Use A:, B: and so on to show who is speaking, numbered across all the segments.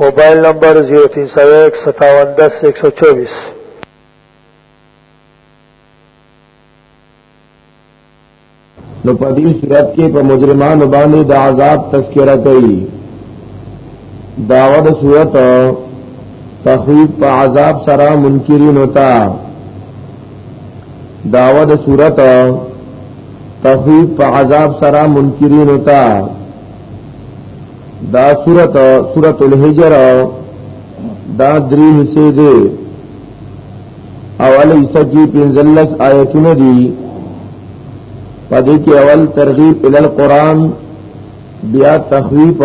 A: موبایل نمبر 03015710124نو
B: په دې صورت کې په مجرمانو باندې د عذاب تذکرہ کوي داوود صورت تخویف په عذاب سره منکرین ہوتا داوود صورت تخویف په عذاب سره منکرین ہوتا دا سورت سورت الحجر دا دری حصے دے اول حصہ کی پنزلس آیتون دی پدې کې اول ترغیب ال القرآن بیا تخویف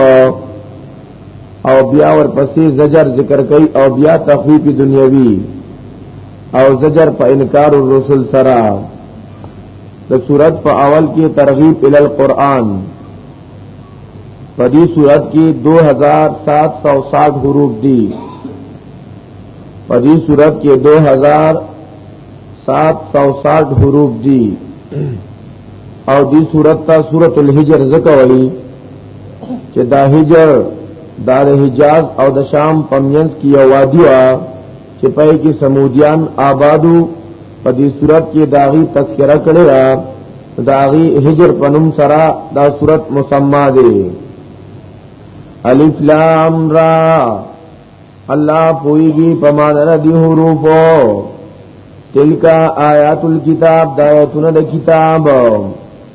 B: او بیا ورپسې زجر ذکر کوي او بیا تخویف دنیوي او زجر په انکار الرسل سره د صورت په اول کې ترغیب ال القرآن په دې صورت کې 2760 حروف دي په دې صورت کې 2760 حروف دي او دې صورت ته سورۃ الحجر ذکر وایي چې دا هجر دار حجاز او د شام پمینس کی وادیه چې پای کې سمودیان آبادو په دې صورت کې داغي تذکرہ کړی را داغي هجر پنوم سرا دا صورت مسما دی الف لام را الله پويږي په مانره دي حروفو تلکا آیات الكتاب دا آیاتونه د کتاب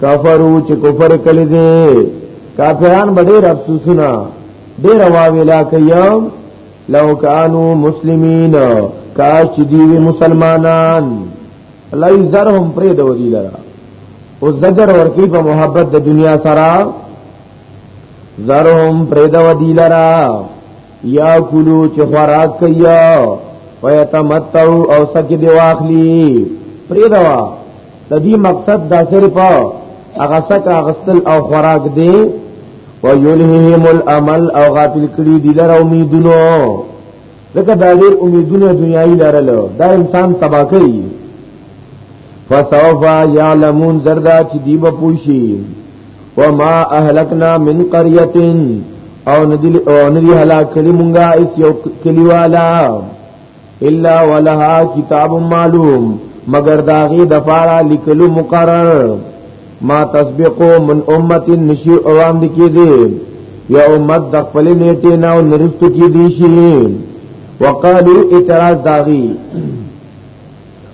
B: کفرو چې کفر کړي دي کافران بډې افسوسونه ډېر واویلا کوي لو کانو مسلمین کاش دی مسلمانان الله یزرهم پرې د ودی لرا او زجر ورکی په محبت د دنیا سره زرهم پرې د ودی لرا یا کلو چې خوراک کوي ويتمتعوا او سکه دی واخلي پرې دوا د دې مقصد دا صرف هغه سکه غسل او خوراک دی او یلههم الامل او غافل کړي دي لره امیدونو ځکه دا ډېر امیدونه دنیایي لرل دا انسان تبا کوي فسوف یعلمون زردا چې دی به پوشي وما اهلکنا من قريه او ندی او ندی هلاک کړي مونږه ایس یو کلیوالا الا ولها کتاب معلوم مگر داغي د پاره لیکلو مقرر ما تسبقو من امت نشی اوام دکی دی یا امت د خپل نیټه نه او نرستو کی دی شي وقالو اعتراض داغي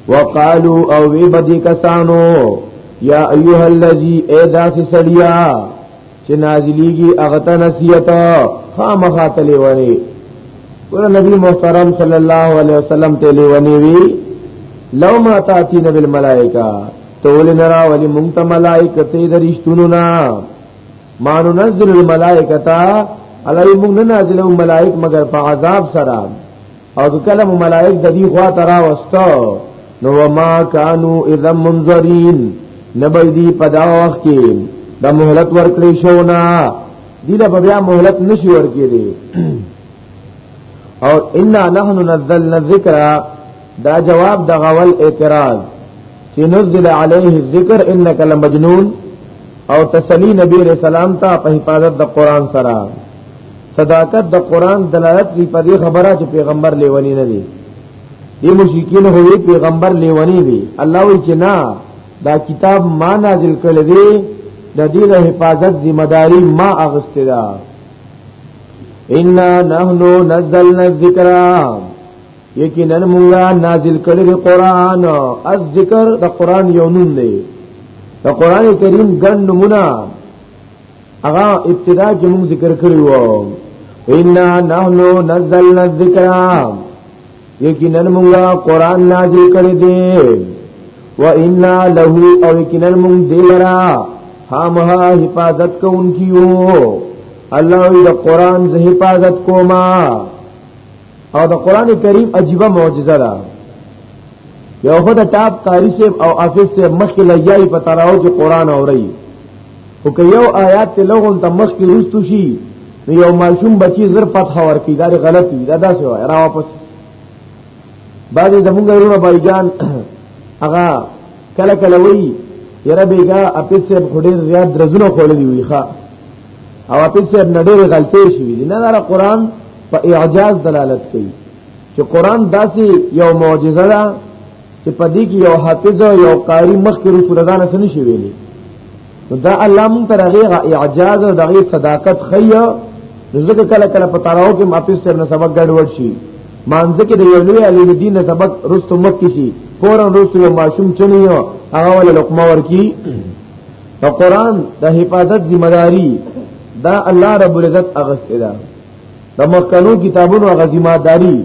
B: وقالو او وی بدی کسانو یا ایها الذی اذا سړیا چې نازلېږي هغه ته نصیحت خامخا ته لیونی ګور نبی محترم صلی الله علیه وسلم ته لیونی وی لو ما تاتین بالملائکه تول نرا ولی مونږ ته ملائکه ته درشتونو نا ما ننزل الملائکه علی مونږ نه نازلو ملائک مگر په عذاب سره او کله ملائک د دې خوا ترا وستا نو ما کانو اذا منذرین نبی دی په دا وخت کې د مهلت ورکړې شو نه دی له بیا مهلت نشي ورکې دي او ان نحن نزلنا الذکر دا جواب د غول اعتراض چې نزل علیه الذکر انک لمجنون او تسلی نبی رسول الله ته په حفاظت د قران سره صداقت د قران دلالت کوي په دې خبره چې پیغمبر لیونی نه دی دې مشکین هو پیغمبر لیونی دی الله وی چې نه دا کتاب ما نازل کړل دی د دې د حفاظت ذمہ داری ما اغسته ده ان نحنو نزلنا الذکر یقینا موږ نازل کړل قران از ذکر د قران یو نوم دی د قران کریم ګڼ نمونه هغه ابتدا چې موږ ذکر کړی وو انا نحنو نزلنا الذکر یقینا موږ قران نازل کړی دی و انا له او یقینا موږ دی لرا هامها حفاظت کوونکیو الله دې قران زه حفاظت کوما او د قران کریم عجیبه معجزه ده یو خو د ټاپ قاری صاحب او حافظ صاحب مخکې لګیای په تراو کې قران اوري او که یو آیات ته لغون ته مخکې رستو شي نو یو ماشوم بچی زر فتح ورکی دا غلط دی دا داسې وای را واپس بعضې زمونږ ورونه بایجان هغه کله کله وایي یاره بیګا اپیس صاحب خو ډېر زیات درځونه خوړلي وي ښه او اپیس صاحب نه ډېرې غلطۍ شوي دي نه دا قرآن په اعجاز دلالت کوي چې قران داسې یو معجزه ده چې په دې کې یو حافظ او یو قاری مخکې رسول الله نه سن شي ویلي دا الله مون تر هغه اعجاز او دغه صداقت خیا ځکه کله کله په تاراو کې ماپیس تر نه سبق ګډوډ شي مانځ کې د یو لوی علی دین سبق رستو مخ کې شي فورا رستو یو ماشوم چنی یو هغه ول لقمه ورکی په قران د حفاظت ذمہ داری دا الله رب العزت اغسته ده د مخکنو کتابونو هغه ذمہ داری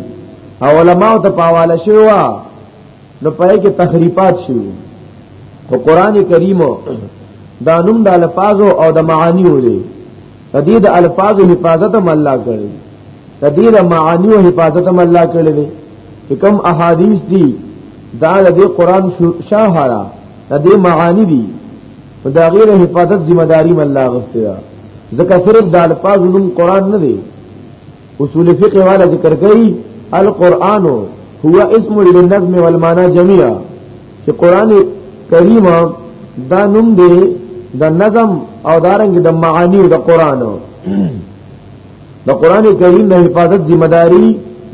B: او علماء ته پاواله شوی و نو پای کې تخریبات شوی او قران کریم دا نوم د الفاظو او د معانی ولې تدې د الفاظو حفاظت هم الله کړی تدې د معانی او حفاظت هم الله کړی دی کوم احادیث دي دا د قران شاهرا تدې معانی دي په دا غیر حفاظت ذمہ داری مې الله غوښته ده ځکه صرف د الفاظ نوم قران نه دی اصول فقه والا ذکر کوي القرآن هو اسم للنظم والمعنى جميعا چې قران کریم دا نوم دی د نظم او دارنګ د معانی د قران د قران کریم د حفاظت ذمہ داری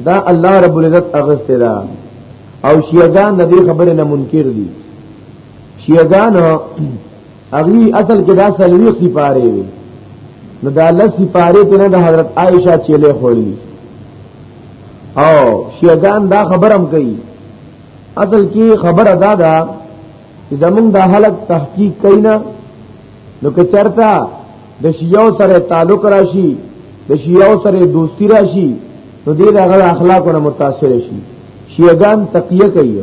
B: دا الله رب العزت اغسته ده او شیعان د دې خبره نه منکر دي شیعگان اغی اصل کې دا سلوی سپاره وی نو دا لس سپاره ته د حضرت عائشہ چیلې خوړلی او شیعگان دا خبرم کوي اصل کې خبر ادا دا چې زمونږ د حالت تحقیق کینا نو که چرتا د شیعو سره تعلق راشي د شیعو سره دوستی راشي نو دې دغه اخلاقونه متاثر شي شیعگان تقیه کوي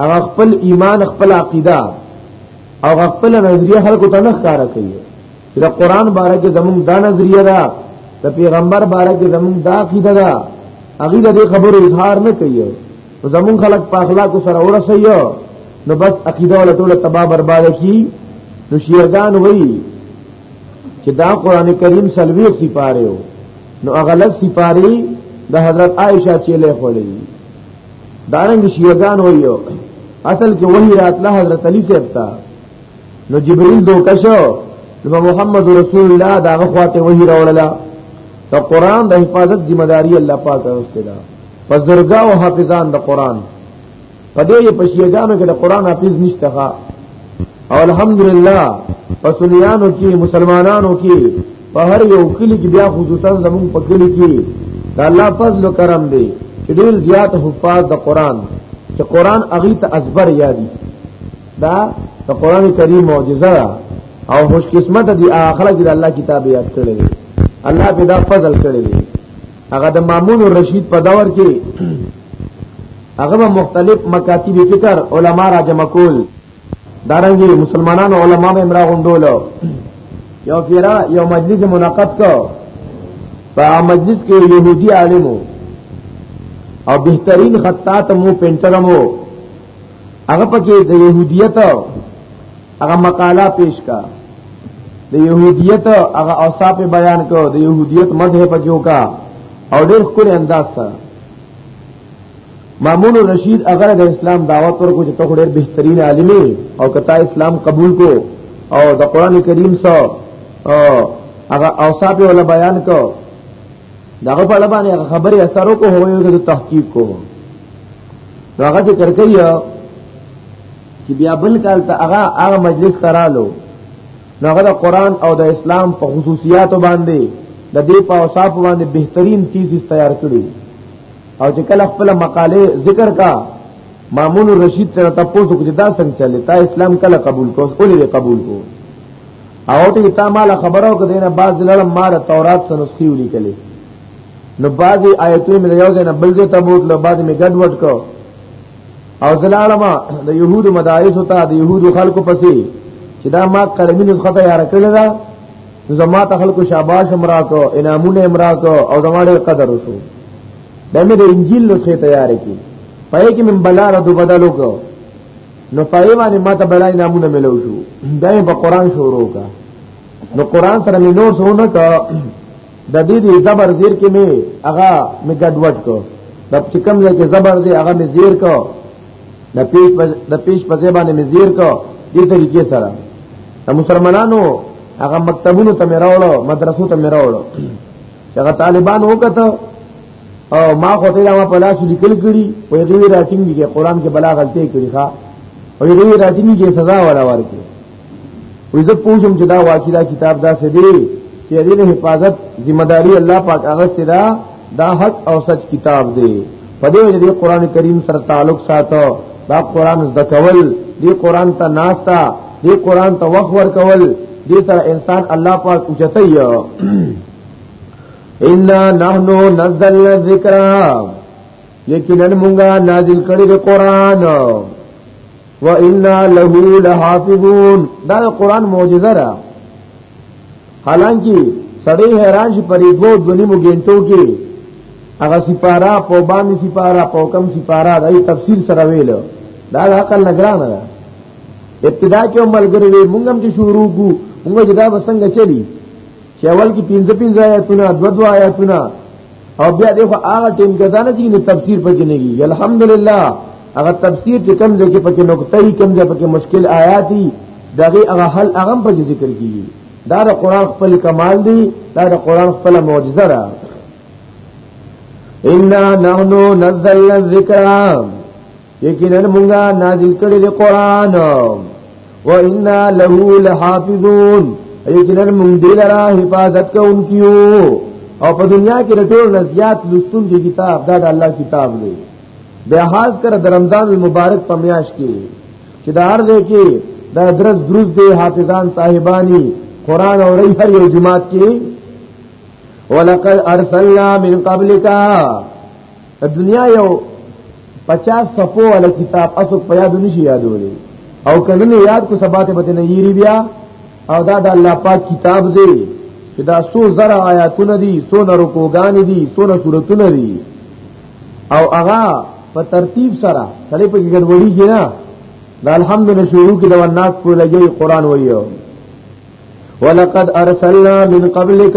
B: هغه خپل ایمان خپل عقیده او خپل نظریه خلکو ته نه ښکارا کوي چې د قران باره کې زمونږ دا نظریه ده د پیغمبر باره کې زمونږ دا عقیده ده هغه د خبرو اظهار نه کوي زمونږ خلک په اخلاق سره ورسېو نو بس عقیده ولا ټول تباہ برباد کی نو شیعگان وی چې دا قران کریم سلوی سپاره نو اغلب سپاری د حضرت عائشہ چیلې خولې دارنګ شیعگان ویو اصل کې وحی راتله حضرت علی صاحب ته نو جبريل دوکه شو نو محمد رسول الله دا غواته وحی راوللا ته قران د حفاظت ذمہ داری الله پاک ورسته ده پزرګا او حافظان د قران په دې په شیعگانو کې د قران حافظ نشته ښا او الحمدلله پسلیانو کې مسلمانانو کې په هر یو کلی کې بیا خصوصا زمون په کلی کې د الله فضل کرم دی چې ډیر زیات حفاظ د قران چې قران اغي ته ازبر یادي دا د قران کریم معجزه ده او خوش قسمت دي اخره چې الله کتاب یاد کړي الله په دا فضل کړي هغه د مامون رشید په دور کې هغه مختلف مکاتب فکر علما را جمع کول دارنګي مسلمانانو علما به امرا غوندولو یو پیرا یو مجلس منعقد کو په مجلس کې يهودي عالمو او بهترین خطاط مو پینټرمو هغه پکې د يهودیت هغه مقاله پیش کا د يهودیت هغه اوصاف بیان کو د يهودیت مذهب پکې وکا او ډېر خوري انداز سره مامون الرشید اگر د اسلام دعوت ورکو چې ته ډېر بهترین عالم او کته اسلام قبول کو او د قران کریم سره هغه اوصاف ولا بیان کو داغه په لبانې خبرې اثر کو هوې د تحقیق کو هغه چې کرکیا چې بیا بل کال ته هغه هغه مجلس ترالو هغه د قران او د اسلام په خصوصیات باندې د دې په اوصاف باندې بهترین تیزیز تیار کړی او چې کله خپل مقاله ذکر کا مامون الرشید سره تاسو کو جدا څنګه چلے تا اسلام کله قبول کو اولې قبول کو او ته تا مال خبرو کو دینه بعد لړم مال تورات سره نسخي ولي کله نو بعضی آیتونه مې یو ځای نه بل ځای ته بوتلو بعضی مې ګډ وډ کو او زلالما د يهود مدارس ته د يهود خلکو پسې چې دا ما قلمي نسخه تیار کړل دا زما ته خلکو شاباش امرا کو انعامونه امرا کو او زما ډېر قدر وشو دمه د انجیل نسخه تیار کی پای کې من بلا را دو بدلو کو نو پای باندې ماته بلا انعامونه ملو شو دای په قران شروع کا نو قران سره مې نور سونه کا د دې دې زبر زیر کې مې هغه مې ګډوډ کو د چې کوم ځای کې زبر دی هغه مې زیر کو د پیش د پیش په ځای باندې مزیر کو دې طریقې سره د مسلمانانو هغه مکتبونو ته میراوړو مدرسو ته میراوړو هغه طالبان وکړه او ما خو ته ما په لاس لیکل کړي په دې راتینګي کې قران کې بلا غلطي کړي ښا او دې راتینګي کې سزا ولا ورکړي وې زه پوښتم چې دا واقعي دا کتاب دا څه دی چې دې حفاظت ذمہ داری الله پاک هغه سره دا حق او سچ کتاب دی په دې وجه دې قران کریم سره تعلق ساتو دا قران زده کول دې قران ته ناستا دې قران ته وخت ور کول دې سره انسان الله پاک اوچتای الا نحنو نزل الذکر یقینا مونږه نازل کړی د قران وانا له لحافظون دا قران معجزه را حالانکه سړی حیران شي پرې دوه دنیمو ګنټو کې هغه سپارا په باندې سپارا په کم سپارا دای تفسیر سره ویل دا عقل نگران ده ابتدا کې ملګری وي مونږ هم چې شروع کو مونږ جدا وسنګ چلی چې اول کې پنځه پنځه آیاتونه دو دو آیاتونه او بیا دغه هغه ټیم کې دا نه چې تفسیر پکې نه کیږي الحمدلله هغه تفسیر چې کم ځای کې پکې نقطې کم ځای پکې مشکل آیاتي دغه هغه حل هغه په ذکر کیږي دا د قران خپل کمال دی دا د قران خپل معجزه ده ان نحنو نزلنا الذکر یقینا مونږه نازل کړی دی قران و انا له لحافظون یقینا مونږ دې لرا حفاظت کوونکیو او په دنیا کې رټول نزيات لستون دی کتاب دا د الله کتاب دی بیا حاضر کر د رمضان المبارک په میاش کې چې دا هر دی کې دا درس دروز دی حافظان صاحبانی قران او ری هر یو جماعت کې ولقد ارسلنا من قبلک د دنیا یو 50 صفو ول کتاب اسو په یاد نشي یادولې او کله نه یاد کو سبات به نه یری بیا او دا د الله پاک کتاب دی چې دا سو زر آیاتونه دي سو نرکوګان دي سو سورتونه دي او هغه په ترتیب سره سړی په ګډوډي کې نه دا الحمدلله شروع کې د ورناس په لګي قران وایو ولقد ارسلنا من قبلک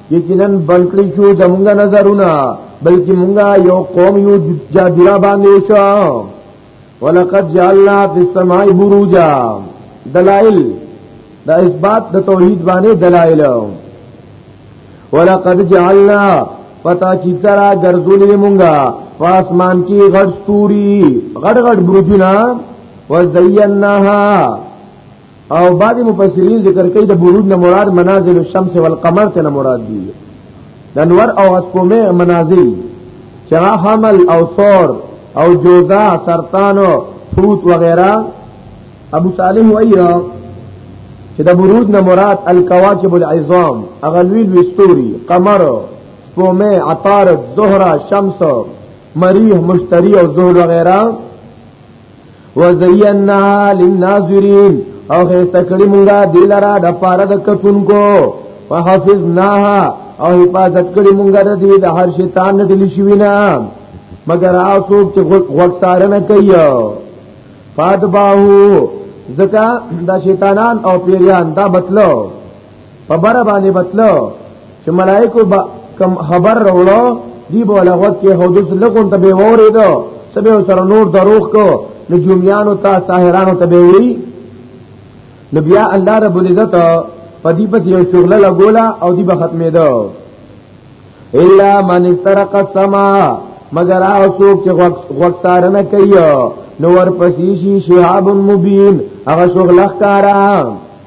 B: یقینا بلکړی شو زمونږ نظرونه بلکې مونږه یو قوم یو جادرا باندې شو ولقد جعلنا فی السماء بروجا دلائل دا اثبات د توحید باندې دلائل ولقد جعلنا پتا کی ترا ګرځولې مونږه فاسمان کې غړ ستوري غړ غړ برجونه وزیناها او بعض مفسرین ذکر کوي د برود نه مراد منازل الشمس والقمر ته مراد دي د انور او اسکومه منازل چرا حمل او ثور او جوزا سرطان او حوت وغیرہ ابو صالح وایو چې د برود نه مراد الکواکب العظام اغلوی وستوري قمر سپومه عطارد زهره شمس مریح مشتری او زهر وغیرہ وزینا للناظرین او خسته کړی مونږه دلرا د پاره د کتونکو وحفظناها او حفاظت کړی مونږه د دې د هر شیطان نه دلی شوی نه مگر اوسو چې وختار نه کوي فاتباهو زکا دا شیطانان او پیریان دا مطلب په بر باندې بتلو چې ملائکو با کم خبر وروړو دی به لغوت کې حدوث لګون ته به وره دو سبه سره نور دروغ کو نو جمعیانو ته ساحرانو ته وی نو بیا الله رب العزت په دې په یو شغله لګولا او دی به ختمې دو الا من استرق السما مگر هغه څوک چې غوښتار نه کوي نو ورپسې شي شهاب مبین هغه شغله ښکارا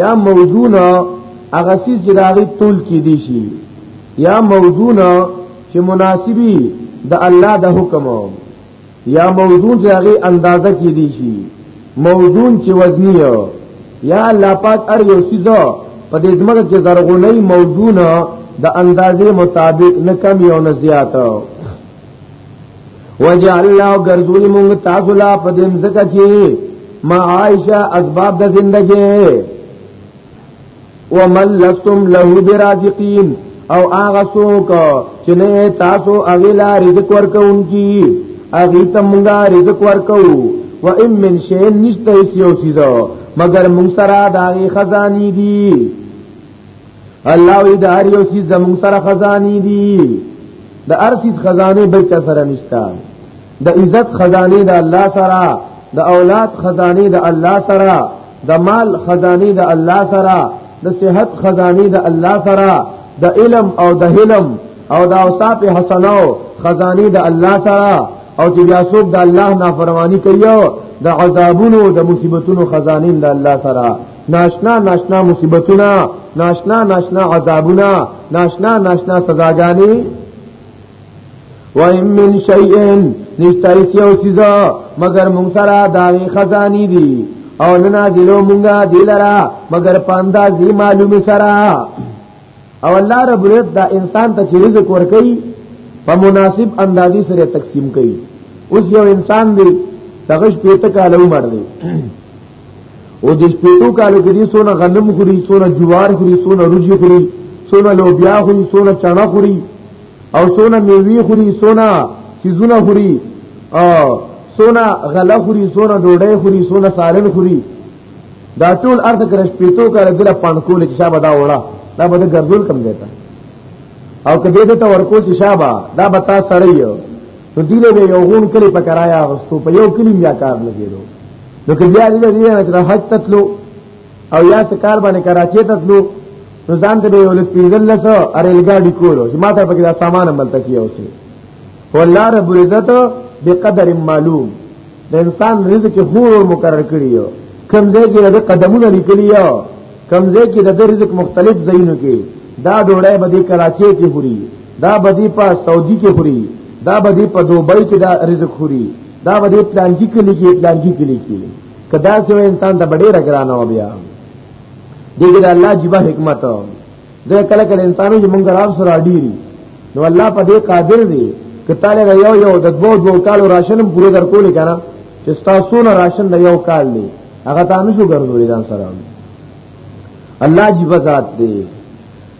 B: یا موضوع نه هغه سی چې داغي تول کې دي شي یا موضوع نه چې مناسبي د الله د حکم یا موضوع چې هغه اندازه کې دي شي موضوع چې وزنی یا الله پاک ار یو سیزو په دې زمګه کې زرغونی موضوع نه د اندازې مطابق نه کم یو نه زیات وجعلنا غرذول مونږ تاسو لا په دې مزکه کې ما عائشه اسباب د زندګي ومن لستم له برازقین او هغه څوک چې نه تاسو هغه لا رزق ورکوونکی هغه ته مونږه رزق ورکو و ان من شی نشته یو چیز مگر مونږ سره داغي خزانی دي الله وی د هر یو شي زمون سره خزانی دي د هر شي خزانه بل چا سره نشتا د عزت خزانه د الله سره د اولاد خزانه د الله سره د مال خزانه د الله سره د صحت خزانه د الله سره د علم او د حلم او د اوصاف حسنو خزانه د الله سره او چې بیا څوک د الله نافرمانی کوي د عذابونو د مصیبتونو خزانین د الله سره ناشنا ناشنا مصیبتونه ناشنا ناشنا عذابونه ناشنا ناشنا سزاګانی و ان من شیء نشتا یو سزا مگر مونږ سره داغي خزانی دي او نه نازلو مونږه دلرا مگر پاندا زی معلوم سره او الله رب دې دا انسان ته رزق ور کوي په مناسب اندازې سره تقسیم کوي اوس یو انسان دی دغش پیته کاله عمر دی او د سپیتو کالو کې دي سونه غنم خوري سونه جوار خوري سونه روجي خوري سونه لوبیا خوري سونه چنا خوري او سونه میوي خوري سونه سيزونه خوري او سونه غله خوري سونه ډوډۍ خوري سونه سالن خوري دا ټول ارته کړه سپیتو کالو دله پانکول چې شابه دا وړه دا به ګرځول کم دیتا او کدی ته ورکو چې شابه دا به تاسو سره یو نو دی له یو غون کلی په کرایا غستو په یو کلی بیا کار لګیدو نو که بیا دې دې نه تر حج تتلو او یا څه کار باندې کراچي تتلو نو ځان ته به ولې پیدل لسو ارل ګاډي کولو چې ما ته پکې دا سامان عملته کیو سي والله رب العزت بقدر معلوم د انسان رزق خور مقرر کړی یو کم ځای کې د قدمونه لیکلی یو کم ځای کې د رزق مختلف ځایونو کې دا ډوړې بدی کراچي کې خوري دا بدی په سعودي کې خوري دا بدی په دوبۍ کې دا رزق خوري دا به پلان کې کلی کې پلان کې کلی کې کدا چې انسان ته ډېر ګرانه و بیا دغه د الله جبا حکمت زه کله کله انسانو چې مونږ راو سره ډیری نو الله په دې قادر دی کته له یو یو د دوه دوه کالو راشن پوره درکول کنه چې تاسو نه راشن د یو کال دی هغه تاسو ګرځولې ځان سره الله جبا ذات دی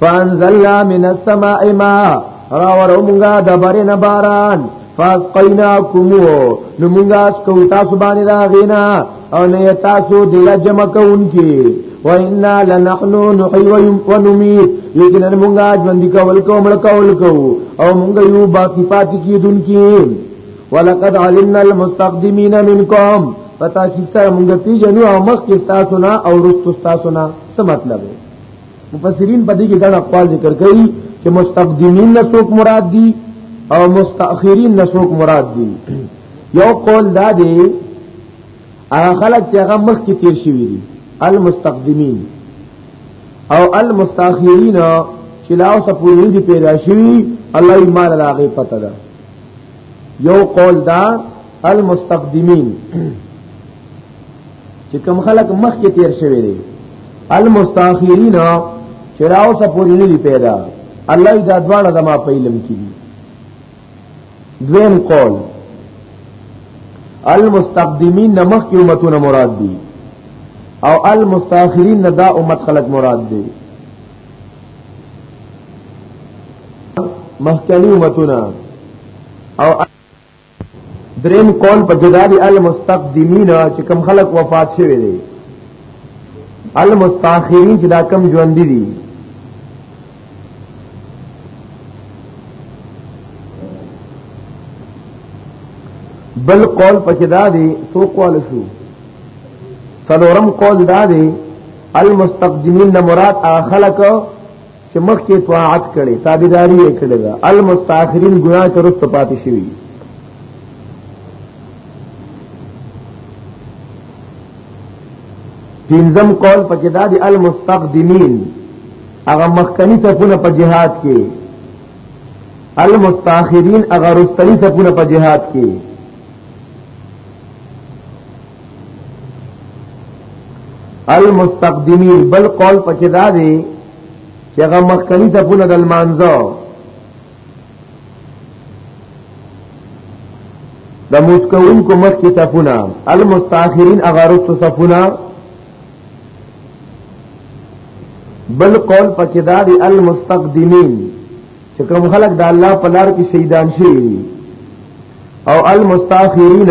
B: فانزلنا من السماء ماء راورو مونږه د برین باران فاسقیناکمو نو مونږه اسکو تاسو باندې دا غینا او نه تاسو دل جمع کوونکی و انا لنحن نحی و نمیت یقینا مونږه ژوند کول کو مړ کول کو او مونږ یو باقی پاتې کیدونکي ولقد علمنا المستقدمین منکم پتا چې تر مونږ پیژنو او مخ کې تاسو نه او رست تاسو نه څه مطلب دی مفسرین په دې کې ګڼ اقوال ذکر کوي چې مستقدمین نه څوک مراد دي او مستأخرین نه څوک مراد دي یو قول دا دی هغه خلک چې هغه مخ کې تیر شوی دي المستقدمین او المستأخرین چې لا اوس پورې دي پیدا شوی الله یې مال لاغه پته ده یو قول دا المستقدمین چې کم خلک مخ کې تیر شوی دی المستاخرین چراو سره پوری نه پیدا الله دا دواړه زما په علم کې دي دویم قول المستقدمین نمخ کی امتون مراد دی او المستاخرین ندا امت خلق مراد دی مخکنی امتون او دریم قول په جدا دي المستقدمین چې کم خلق وفات شوی دی المستاخرین چې دا کم ژوند دي بل قول پکې دا دی سو قول شو سلورم قول دا دی المستقدمین مراد اخلق چې مخکې طاعت کړي تابعداري یې کړې ده المستاخرین ګناه ترست پاتې شوی پینځم قول پکې دا دی المستقدمین هغه مخکنی صفونه په جهاد کې المستاخرین هغه رستنی صفونه په جهاد کې المستقدمین بل قول پکې دا دی چې هغه مخکنی ته پونه د المانزو د مسکون کو مخ کی صفونه المستاخرین اغارت صفونه بل قول پکې دا دی المستقدمین چې کوم خلک د الله په لار کې شهیدان شي او المستاخرین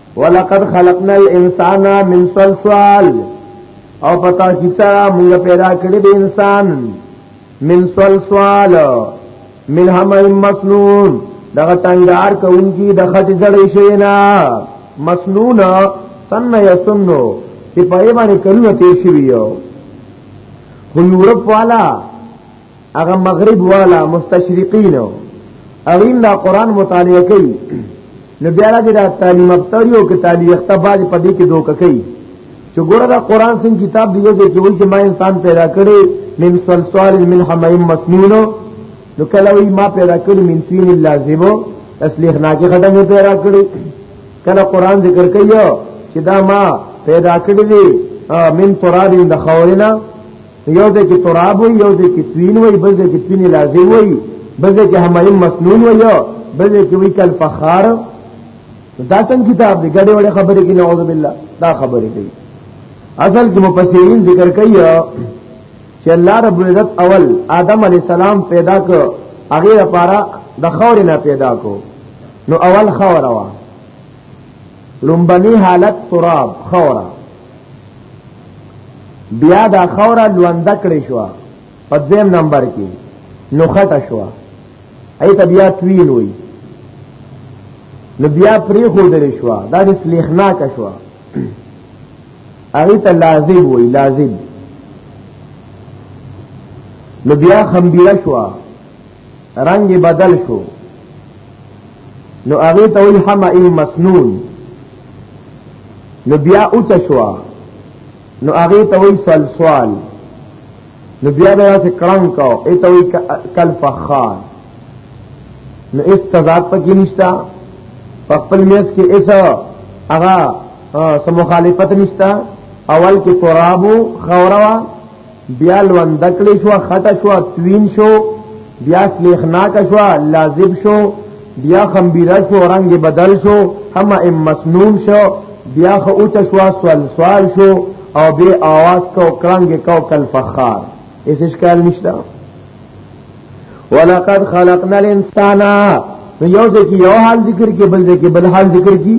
B: ولقد خلقنا الانسان من صلصال او پتا کیتا موږ پیدا کړی د انسان من صلصال من هم مسنون دغه ټنګار کوونکی د خټ جړې شي نه مسنون سن یسنو چې په یې باندې کلو تیر شي یو خو یورپ والا هغه مغرب والا مستشرقین هغه دا قران مطالعه کوي نو بیا راځي دا تعلیم افتریو کې تعلیم اختبار په دې کې دوک کوي چې ګوره دا قران څنګه کتاب دی چې وایي چې ما انسان پیدا کړي من صلصال من حمیم مسنون نو کله وی ما پیدا کړی من تین لازمو تسلیخ نا کې خدای پیدا کړی کله قران ذکر کوي چې دا ما پیدا کړی دی من تراب د خورینا یو د کې تراب وي یو د کې توین وي بل د کې توین لازم وي بل د کې همایل مسنون وي یو بل د کې وی کل فخار دا څنګه کتاب دی ګډه وړه خبره کې نعوذ بالله دا خبره کوي اصل کې مفسرین ذکر کوي چې الله رب العزت اول آدم علی السلام پیدا کړ هغه لپاره د خور نه پیدا کو نو اول خور وا لومبني حالت تراب خوره بیا دا خوره لونده کړې شو په دیم نمبر کې نو خټه شو ایت بیا تویل وی نو بیا پری خو درې شو دا د سلیخنا کا شو هغه ته لازم وی لازم نو بیا خمبیره شو رنگ بدل شو نو هغه ته وی حما ای مسنون نو بیا او تشوا نو هغه ته وی سوال سوال نو بیا دا چې کړنګ کاو ایته وی کل فخار نو اس تضاد پکې نشتا په خپل میس کې ایسا هغه سم مخالفت نشتا اول کې ترابو خوروا بیا لوند کړی شو خټه شو توین شو بیا سلیخناک شو لازب شو بیا خمبیره شو رنگ بدل شو هم ام مسنون شو بیا خو اوچ شو سوال سوال شو او بیا آواز کو کرنگ کو کل فخار اس اشکال نشتا ولقد خلقنا الانسان یو ځکه یو حال ذکر کې بل ځکه بل حال ذکر کې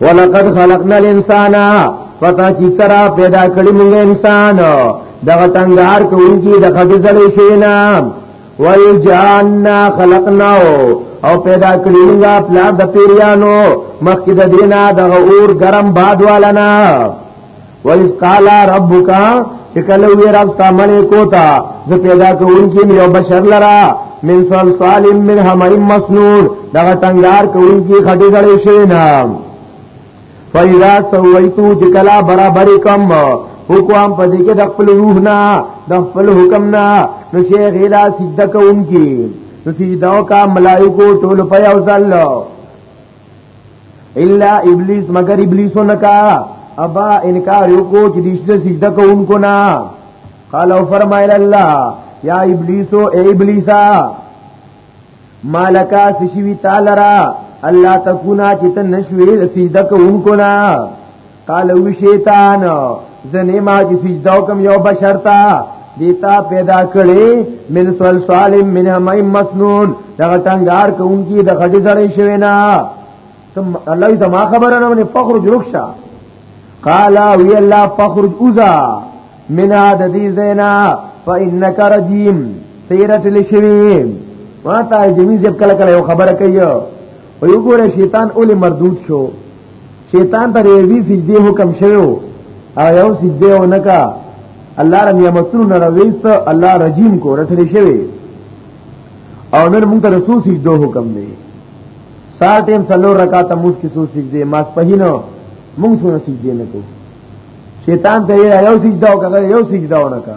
B: ولقد خلقنا الانسان پتا چې ترا پیدا کړی موږ انسان دغه تنگار کوونکی د خدزلې شینا والجاننا خلقناه او پیدا کړی موږ پلا د پیریانو مخکې د دینه دغه اور ګرم باد والنا وَإِذْ قَالَ رَبُّكَ چکلو وی رب تا منی کوتا زه پیدا کوونکی می یو بشر لرا من صلصال من حمیم مسنون دغه ټنګار کوونکی خټی غړې شوی نام فیدا سویتو جکلا برابر کم حکم په دې کې د خپل روح نه د خپل حکم نه نو شیخ ادا سجده کوونکی نو سجده کا ملائکو ټول په یو ځل الا ابلیس مگر ابلیس نکا ابا انکار یو کو چې دشته سجده کوونکو نه قال او فرمایل الله یا ابلیس او ابلیسا مالکا سشوی تعالی را الله تکونا چې تن نشوي سجده کوونکو نه قال وی شیطان زنه ما چې سجده کوم یو بشر تا دیتا پیدا کړي من سوال سوال من هم مسنون دا ټنګار کوونکی د غټي ځړې شوی نه ثم الله دې ما خبره نه باندې فخر جرخشا قال وی الله فخر اوزا من عاد دې زینا فانك رجيم سیرت لشوی ما ته جمی زب کله کله خبره کوي او یو ګوره شیطان اولی مردود شو شیطان ته ریوی سجدی حکم شویو او یو سجدی او نکا الله رب نعمتونو نه رويست الله رجیم کو رټل شوی او نن موږ ته رسول سجدو حکم دی سار ټیم څلو رکعات موږ کې سو سجدی ماس پهینو موږ سو سجدی نه کو شیطان ته یو سجدا او کړه یو سجدا ونکا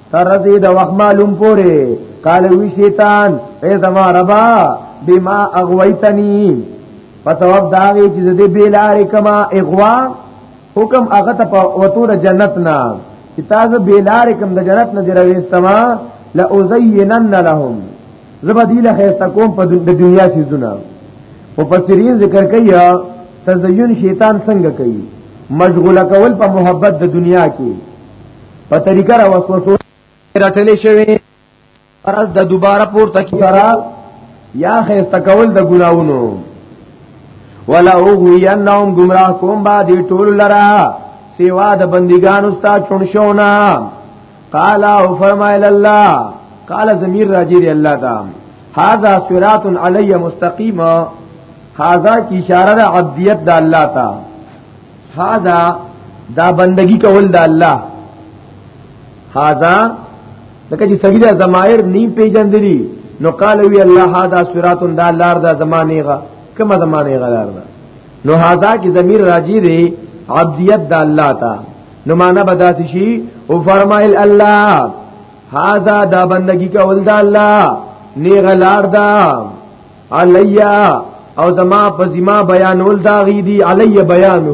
B: تر رضی د وخت معلوم پوره قال وی شیطان اے زما ربا بما اغویتنی پسواب داغی چیز دی بیلاری کما اغوا حکم هغه ته وتو د جنت نه چې تاسو بیلار کوم د جنت نه درويستما لا ازینن لهم زبدیل خیر تکوم په دنیا سي زونه او پسرین ذکر کوي تزین شیطان څنګه کوي مشغوله کول په محبت د دنیا کې په طریقه را وسوسو راټلې شوی پرز د دوباره پورته کی سره یا خیر تکول د ګناونو ولا او وینهم گمراه کوم با دی ټول لرا سیوا د بندگان استا چون شونا قال او فرمایل الله قال ضمیر راجی دی الله تا هاذا صراط علی مستقیم هاذا کی اشاره عبدیت د الله تا هاذا دا بندگی کول د الله هاذا لکه چې سړي د ضمائر نی پیجندلی نو قال وی الله هاذا صراط دا لار دا زمانه غا کومه زمانه غا لار دا نو هاذا کی ضمیر راجی دی عبدیت د الله تا نو معنا بدات شي او فرمایل الله هاذا دا بندگی کول د الله نی غلار دا علیا او زما په زما بیانول دا غی دی علی بیانه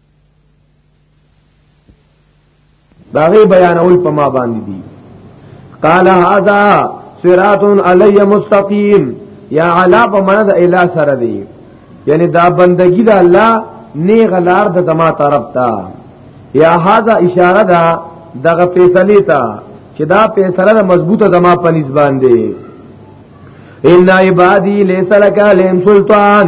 B: داغه بیانول په ما باندې دي قال هذا صراط علی مستقیم یا علا په معنا د اله سره دی یعنی دا بندگی د الله نه غلار د دما طرف تا یا هاذا اشاره دا دغه فیصله تا چې دا فیصله د مضبوطه دما په نسبان دی ان عبادی لیس لک علیم سلطان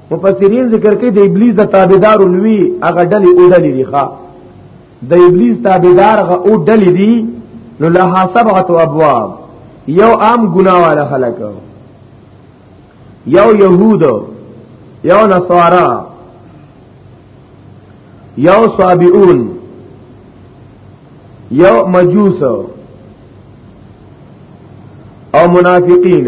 B: مفسرین ذکر کوي د ابلیس د تابعدار لوی هغه ډلې او ډلې دي ښا د ابلیس تابعدار هغه او ډلې دي نو لها سبعه ابواب یو عام ګناواله خلک یو يهود یو نصارا یو صابئون یو مجوس او منافقین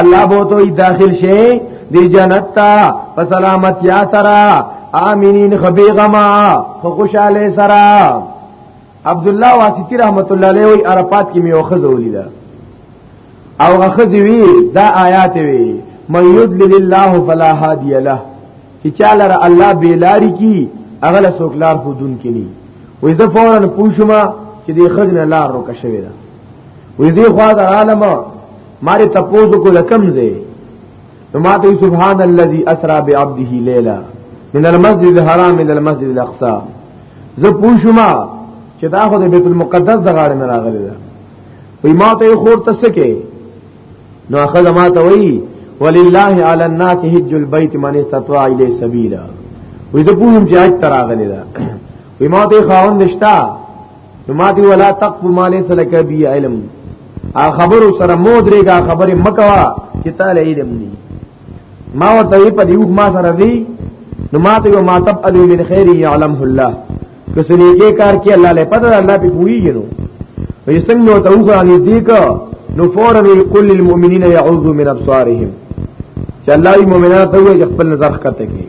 B: الله بو تو داخل شي دی جنت تا په سلامت یا سرا امینین خبیغما خو خوشاله سرا عبد الله واسطی رحمت الله علیه وی عرفات کې میو خزولی دا او غخذ وی دا آیات وی من یدلل الله فلا هادی له چې چاله الله بیلاری کی اغله سوکلار خودون کې نه وې زه فورا پوښما چې دې خزنه لار روکه شوی دا وې دې خوا د عالم ماره تپوز کو لکم زه نو ماته سبحان الذي اسرا بعبده ليلا من المسجد الحرام الى المسجد الاقصى زه پوښما چې دا خو د بیت المقدس د غاړې نه راغلی ده وی ما ته خور ته سکه نو اخذ ما ته وی ولله علی الناس حج البيت من استطاع الی سبیلا وی زه پوښم چې اج تر راغلی ده وی ما ته خاوند نشتا نو ما دی ولا تقف ما ليس لك بي علم ا خبرو سره مو درېګه خبره مکوا چې تعالی علم ني ما ورته په دیو ما سره وی نو ما ته ما تب ادي من خير يعلمه الله کسنی کې کار کې الله له پته الله په کوی ګرو وي څنګه ته وګانی دی کا نو فورا يقول للمؤمنين يعوذ من ابصارهم چې الله مؤمنانو ته وي خپل نظر خطه کوي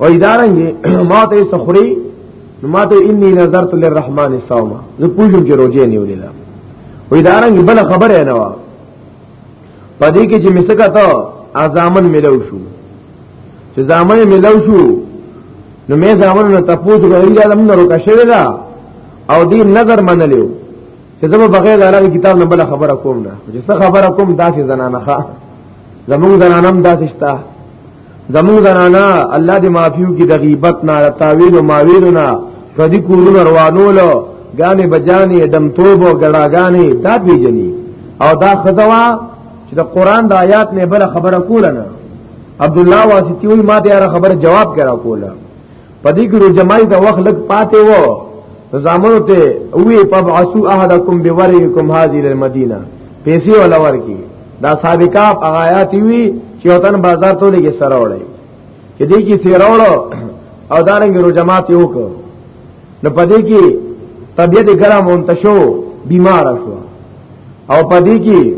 B: او ادارنګي ما ته سخري نو ما ته اني نظرت للرحمن صوما زه پوجم کې روزه نیولې ده او ادارنګي بل خبره نه و پدې کې چې مسکه ته ازامن ملو شو چې زامن ملو شو نو مې زامن نه تپوس غوړي دا لمن روکه شوی دا او دې نظر منلیو چې زما بغیر د علاوه کتاب نه بل خبره کوم نه چې څه خبره کوم داسې زنانه ښه زموږ زنانم داسې شته زمون زنانا الله دې معافیو کې د غیبت نه تاویل او ماویل نه فدی کورون روانولو غانې بجانې دم توبو ګړاګانې دا پیجنې او دا خدوا چې د قران د آیات نه بل خبره کوله نه عبد الله واسطي وي ما ته یاره خبره جواب کرا کوله پدې کې روجمای د وخت لګ پاتې وو زامنو ته وی پبعثو احدکم بورئکم هذه للمدینه پیسې ولا ورکی دا سابقہ آیات وی چې وطن بازار ته لګي سره وړي چې دې کې سره وړو او دارنګ روجمات یو کو نو پدې کې طبيعت ګرام منتشو بیمار شو او پدې کې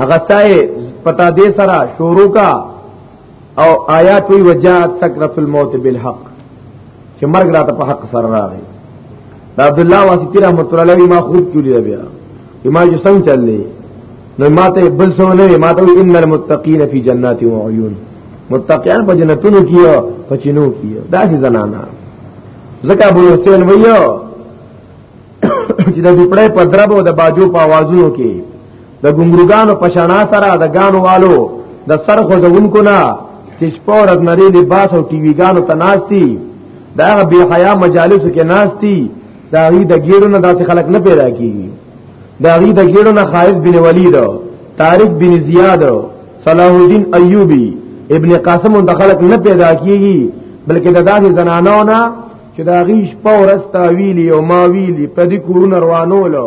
B: هغه تای پتا دې سره شروع کا او آیات وی وجاءت سکرۃ الموت بالحق چې مرګ راته په حق سره راغی دا عبد الله واسطی رحمت الله علیه ما خوب کړی بیا ما چې څنګه چللې نو ماته بل څه نه ماته ان المتقین فی جنات و عیون متقیان په جنتونو کې او په چینو کې دا چې زنانا زکه ابو حسین ویو چې د دې پړې په دربو د باجو په आवाजونو کې د ګمرګانو په شانا سره د ګانو والو د سر خوځونکو نه چې شپورت نری لباس او ټي وي ګانو ته ناشتي دا به حیا مجالس کې ناشتي دا غي د ګیرو نه داسې خلک نه پیدا کیږي دا غي د ګیرو نه خالد بن ولید طارق بن زیاد صلاح الدین ایوبی ابن قاسم د خلک نه پیدا کیږي بلکې د داسې زنانو نه چې دا غي شپورت تا ویلی او ما ویلی په دې کورونه روانولو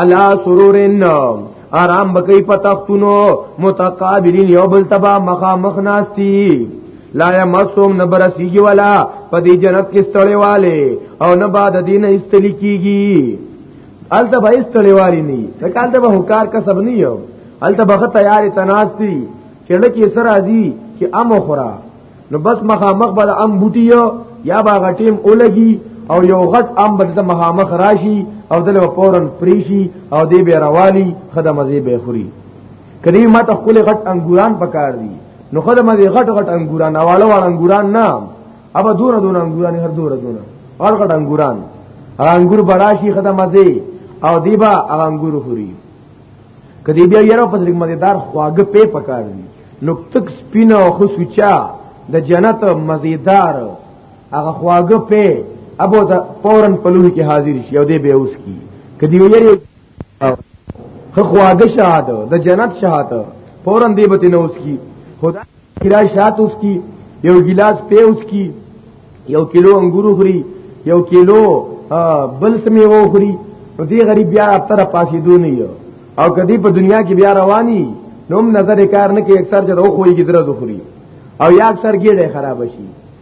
B: علا سرورن آرام بکی په تختونو متقابلین یو بل تبا مخا مخ ناستی لا یمسوم نبرسیږي ولا په دې جنت کې ستړې والے او نه بعد دین استلی کیږي الته به استړې والی نه ځکه الته به هکار کا سب نه یو الته به تیارې تناستی چې لکه سر ازي چې امو خورا نو بس مخامخ بل ام بوټي یا با غټیم اولګي او یو غټ ام بل ته مخامخ راشي او دل فورن پریشي او دی به روالي خدمه زی به خوري کدی ما ته خپل غټ انګوران پکار دي نو خدمه زی غټ غټ انګوران اواله وړ انګوران نه ابا دونه دونه انګوران هر دونه دونه اور غټ انګوران انګور براشي خدمه زی او دیبا انګور خوري کدی بیا یره په ذمہ دار خواګه په پکار دي نو تک سپینه او خصوچا د جنت مزیدار هغه خواګه په ابو د فورن پلوه کې حاضر شي او دې به اوس کی کدی یره خو خواګه شهاده د جنت شهاده فورن دې به نه اوس کی خدا ګلاس شات اوس کی یو ګلاس پیوس کی یو کیلو انګورو خوري یو کیلو بل سمیو خوري نو دې غریب بیا اپتر پاسې دو نه یو او کدی په دنیا کې بیا رواني نوم نظر کار نه کې اکثر چې او خوې کې درځو خوري او یا اکثر ګډه خراب شي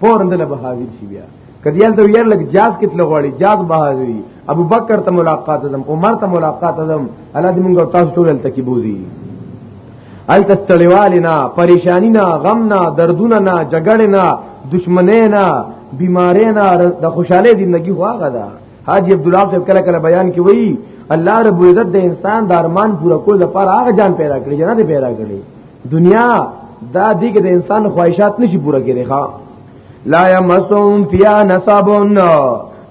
B: فورن دل به حاضر شي بیا کدیال ته یار لګ جاز کټ لغواړي جاز به حاضري ابو بکر ته ملاقات زم عمر ته ملاقات زم الله دې موږ تاسو ټول ته کی بوزي ال تستړیوال نه پریشانی نه غم نه دردونه نه جګړه نه دشمنه نه بیمارې نه د خوشاله ژوندۍ هواغه ده حاجی عبد الله صاحب کله کله بیان کې وایي الله رب عزت د انسان د ارمان پوره کول لپاره هغه جان پیدا کړی جنت پیدا کړی دنیا دا دی کې د انسان خواهشات نشي پوره کړي ښا لا یمسهم فیا نصبون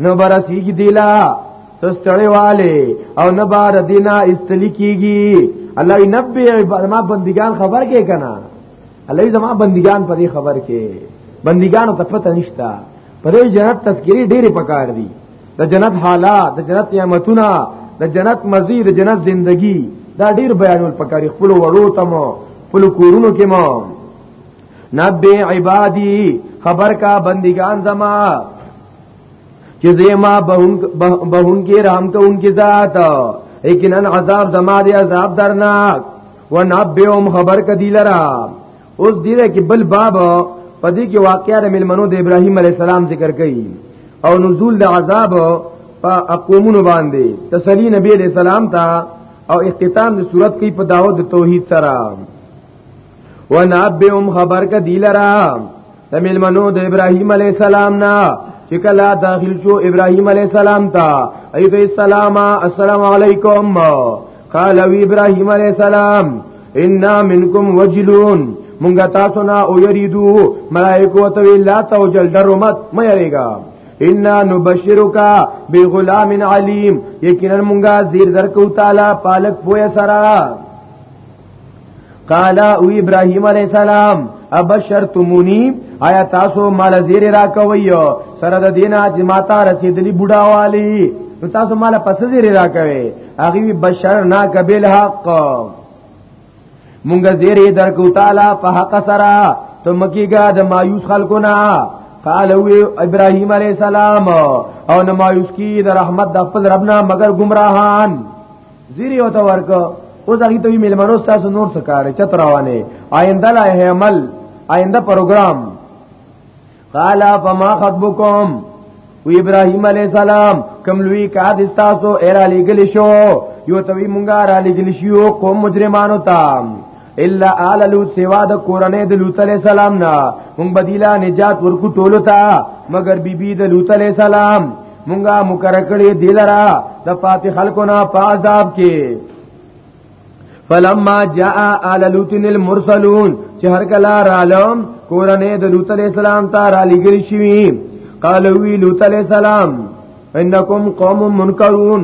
B: نو برسیږي دیلا سستړی والے او نه بار دینا استلی کیږي الله نبی ما بندگان خبر کې کنا الله زما بندگان په دې خبر کې بندگان ته پته نشتا پرې جنت تذکری ډېری پکار دي د جنت حالات د جنت نعمتونه د جنت مزي د جنت زندگی دا ډیر بیانول پکاري خپل وړو تم خپل کورونو کې مو نبی عبادی خبر کا بندگان زما چې زما بهون بهون کې رحم کوونکی ذات لیکن عذاب زما دی عذاب درناک ونبئهم خبر کدی لرا اوس دیره کې بل باب پدې کې واقعیا د ملمنو د ابراهیم علی السلام ذکر کړي او نزول د عذاب په اقومونو باندې تسلی نبی علیہ السلام ته او اختتام د صورت کې په داوود توحید سره ونابهم خبر ک دیلرا د میلمنو د ابراهیم علی السلام نه چې کله داخل شو ابراهیم علی السلام ته ایت السلام السلام علیکم قال وی ابراهیم علی السلام ان منکم وجلون مونږه تاسو نه او یریدو ملائکه ته لا توجل درمت مې یریګا ان نبشرک بغلام علیم یقینا مونږه زیر درکو تعالی پالک پویا سره قال او ابراهيم عليه السلام ابشرتموني آیا تاسو مال زیر را کوي سره د دینه چې ماتا رسیدلی بوډا والی نو تاسو مال پس زیر را کوي هغه بشر نا قبل حق مونږ زیر درکو تعالی په حق سره ته مکیګه د مایوس خلکو نه قال او ابراهيم عليه السلام او نمایوس کی د رحمت د خپل ربنا مگر گمراهان زیری او تورک او ځای ته میلمنو تاسو نور څه کار چت روانه آینده لا عمل آینده پروګرام قال فما خطبكم و ابراهيم عليه السلام کم لوی کا د تاسو ارالی گلی شو یو توی مونږه را لګل شو قوم مجرمانو ته الا آل لوط سوا د کورنۍ د لوط علی السلام نه مونږ بدیلا نجات ورکو ټولو ته مگر بیبي بی د لوط علی السلام مونږه مقرر کړی دی لرا د فاتح خلکو نه پازاب کې فلما جاء آل لوط المرسلون چې هر کله رالم کورنۍ د لوط علی السلام ته را لګل شي قالو وی لوط علی السلام انکم قوم منکرون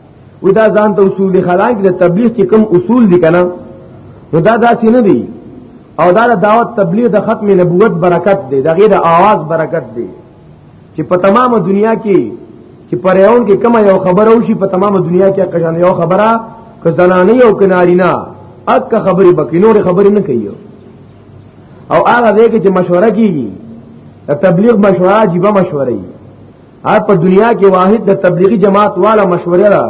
B: وی دا ځان ته اصول دي خلانک د تبلیغ چې کوم اصول دي کنه نو دا داسې نه دي او دا د دعوت تبلیغ د ختم نبوت برکت دی د غیر आवाज برکت دی چې په تمامه دنیا کې چې پر یوون کې کومه یو خبره وشي په تمامه دنیا کې قشان یو خبره که زنانه او کنارینا اک خبرې بکې نور خبرې نه کوي او هغه دې کې چې مشوره کیږي تبلیغ مشوره عجیبه مشوره هر په دنیا کې واحد د تبلیغي جماعت والا مشوره ده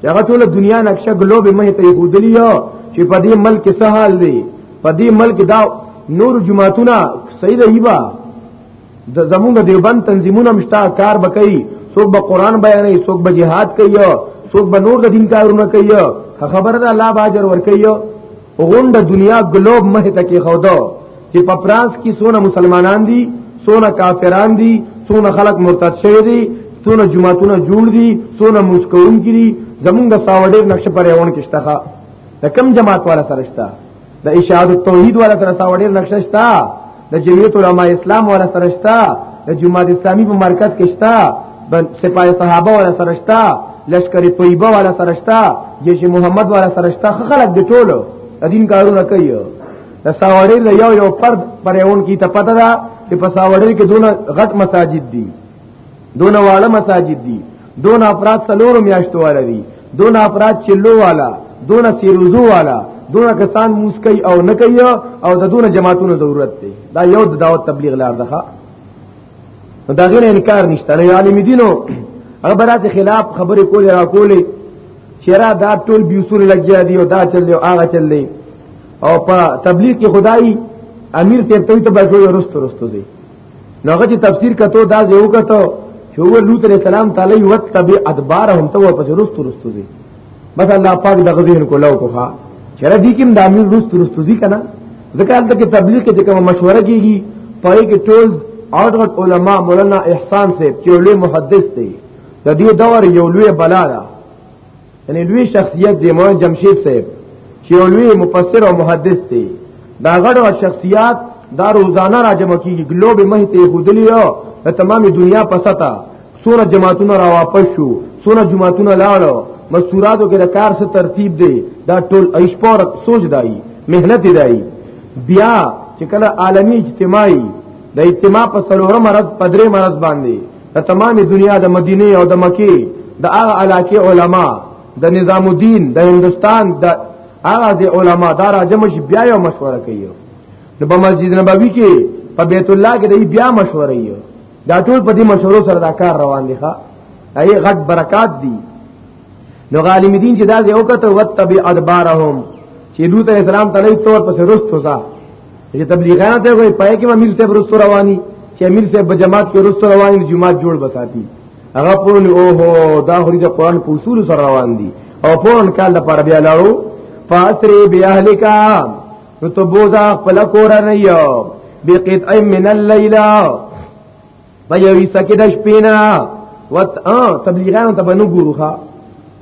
B: چې هغه ټول دنیا نقشه ګلوب مه ته یودلی یو چې په دې ملک څه حال دی په دې ملک دا نور جماعتونه صحیح دی با د زمونږ دیوبند تنظیمونه مشتا کار بکئی څوک به قران بیانې څوک به jihad کوي څوک به نور د دین کارونه کوي خبره ده الله باجر ور کوي غونډه دنیا ګلوب مه ته کې خودو چې په فرانس کې څونه مسلمانان دي څونه کافران دي څونه خلک مرتد شوی دي څونه جماعتونه جوړ دي څونه مسکون کړي زمونږ د ساوډیر نقشه پر یوون کې شته د کم جماعت والا سره شته د اشاعت توحید والا سره ساوډیر نقشه شته د جمعیت علماء اسلام والا سره شته د جماعت اسلامي په مرکز کې شته د سپاه صحابه والا سره شته لشکر طیبه والا سره شته جیش محمد والا سره شته خلک د ټولو دین کارونه کوي د ساوړې له یو یو فرد پرېون کی ته پته ده چې په ساوړې کې دونه غټ مساجد دي دونه واړه مساجد دي دونه افراد څلور میاشتو والا دي دونه افراد چلو والا دونه سیروزو والا دونه کسان موسکی او نه کوي او د دونه جماعتونو ضرورت دی دا یو د دعوت تبلیغ لار ده دا غیر انکار نشته نه عالم دینو هغه برات خلاف خبرې کولې را کولې چیرې دا ټول بیوسونه لګیا دی او دا چل دی او هغه چل دی او په تبلیغ کې خدای امیر ته ته ته بچو رستو رستو دی نوغه چې تفسیر کته دا یو کته چې هو لوط علیہ السلام تعالی وت تبع ادبارهم ته په رستو رستو دی بس الله پاک د غزين کو لو کوه چر دې کې د امیر رستو رستو دی کنه ځکه هلته کې تبلیغ کې کوم مشوره کیږي پای کې ټول اورډ علماء مولانا احسان سے چې لوی محدث دی د دې دور یو لوی بلا ده یعنی لوی شخصیت دی مولانا جمشید صاحب چې لوی مفسر او محدث دی دا غړو شخصیت دا روزانه راجم کیږي ګلوب مه ته خودلی او د تمامه دنیا په ستا سوره جماعتونه را واپس شو سوره جماعتونه لاړو مستوراتو کې د کار څخه ترتیب دی دا ټول ایشپور سوچ دای مهنت دای بیا چې کله عالمی اجتماعي د اجتماع په سلوره مرض پدری مرض باندې د تمامه دنیا د مدینه او د مکی د هغه علاقه علما د نظام الدین د هندستان د هغه د علما دا راجم شي بیا یو مشوره کوي نو په مسجد نبوي کې په بیت الله کې دی بیا مشوره یې دا ټول په دې مشورو سره دا کار روان دي ښا ای غټ برکات دي نو عالم دین چې دا یو کته وتبع ادبارهم چې دوی ته اسلام تعالی تور پس رستو ځه چې تبلیغات دی وای پای کې امیر صاحب رسو رواني چې امیر صاحب په جماعت کې رسو رواني جماعت جوړ بساتی هغه پرونی او هو دا خوري د قران په اصول سره روان دي او پرون کال د پر بیا لاړو فاسری بیاهلکا نو ته بوزا خپل کور نه یو بقطع من الليل په یو حصہ کې د شپې نه وت تبلیغانو ته بنو ګوروخه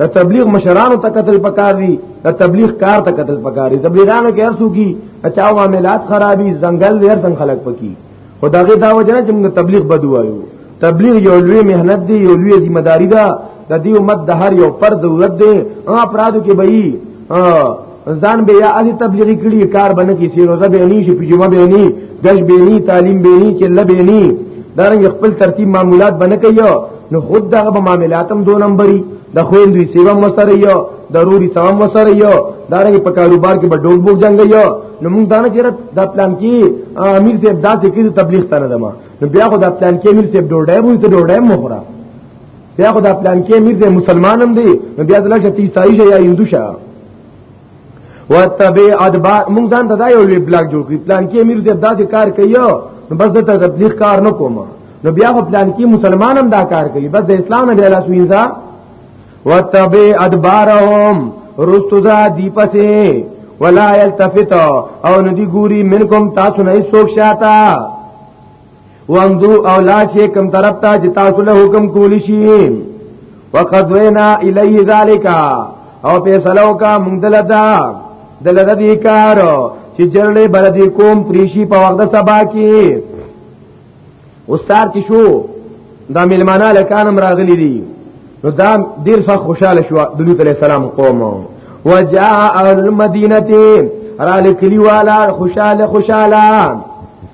B: د تبلیغ مشرانو ته قتل پکار دي د تبلیغ کار ته قتل پکار دي تبلیغانو کې ارسو کی اچا معاملات خرابي زنګل ډیر څنګه خلق پکی خدای دا وجه نه چې موږ تبلیغ بد وایو تبلیغ یو لوی مهنت دی یو لوی ذمہ داری ده د دې امت د هر یو پر ضرورت دی افرادو کې به ځان به یا اهل تبلیغی کړي کار باندې کې چې روزه به نه شي پجما به نه دش به نه تعلیم به نه چې لبه نه دارنګ خپل ترتیب معمولات باندې کوي نو خود دغه به معاملاتم دو نمبري د خويندوی سیوا مسره یو ضروري سوا مسره یو دارنګ په کاروبار کې به ډوب بوګ جنگ یو نو موږ دانه چیرې دا پلان کې امیر صاحب دا ذکر تبلیغ تنه دما نو بیا خو دا پلان کې امیر صاحب ډوډۍ وو ته ډوډۍ مخره بیا خو دا پلان کې امیر دې مسلمانم دی نو بیا دلته چې عیسائی یا هندو شه وتبع ادبار مونږ ځان ته دا یو لوی بلاک جوړ کړی پلان کې امیر دې داسې کار کوي نو بس د تبلیغ کار نه کوم نو بیا په پلان کې مسلمان هم دا کار کوي بس د اسلام نه بیا لاس وینځه وتبع ادبارهم رستو ذا دی پسې ولا یلتفت او ندی ګوري منکم تاسو نه هیڅ څوک شاته وامدو او لا چې کم طرف ته چې تاسو له حکم کولی شي وقد وینا الیه ذالک او په سلو کا مونږ دلدا دلدا دی کار چې جرړې بلدی کوم پریشي په وخت سبا کې استاد شو دا ملمانه لکانم راغلی دي نو دا ډیر څه خوشاله شو د لوط علی السلام قوم وجاء المدینه را لکلی والا خوشاله خوشاله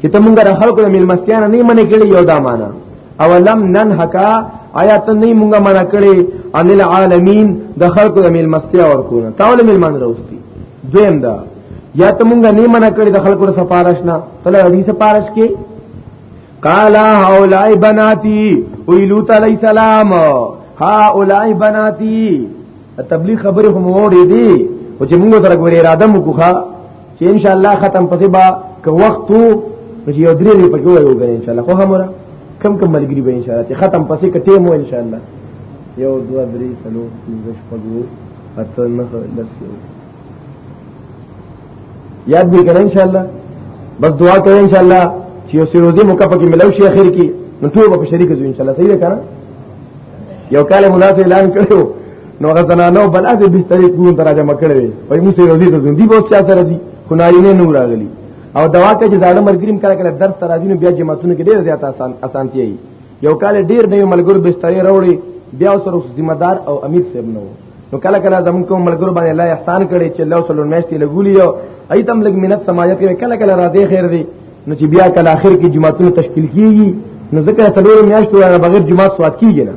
B: چې ته مونږ را خلکو ملمستیا نه منې کړی یو دا معنا او لم ننهکا آیا ته نه مونږه منع کړی ان العالمین د خلکو د ملمستیا ورکونه تاول ملمان راوستي دویم دا یا ته مونږه نه منع کړی د خلکو سره سفارش نه تل حدیث سفارش کې قالا هؤلاء بناتی ویلو تعالی سلام هؤلاء بناتی تبلیغ خبره هم وړي دي او چې موږ سره ګورې اراده مو کوخه چې ان شاء الله ختم پسې با که وخت وو چې یو درې لري پکې وایو ګره ان شاء الله خو همره کم کم ملګری به ان شاء الله چې ختم پسې کټې مو ان شاء الله یو دوه درې سلو پنځه شپږو اته نه لس یو یاد دې کړئ ان شاء الله بس دعا کوي ان شاء الله چې یو سیروزي موقع پکې ملو شي اخر کې نو ټول په شریک ځو ان شاء الله صحیح ده کنه یو کال مناسب اعلان کړو نو هغه زنانو بل هغه بسترې کوم درجه مکړې وي موږ یې روزي ته ځو دی به څه سره دي خو نارینه نور راغلي او دوا ته چې زاړه مرګریم کړه کړه درس تر ازینو بیا جماعتونو کې ډیر زیات آسان اسانتي یو کال ډیر نه ملګرو بسترې راوړي بیا سره ذمہ دار او امیر صاحب نو نو کله کله زموږ کوم ملګرو باندې الله احسان کړي چې الله صلی الله علیه وسلم لګولي او ایتم لګ منت سماجه کې کله کله را دې خیر دی نو چې بیا کله اخر کې جماعتونه تشکیل کیږي نو ځکه څلور میاشتو را بغیر جماعت سواد کیږي نه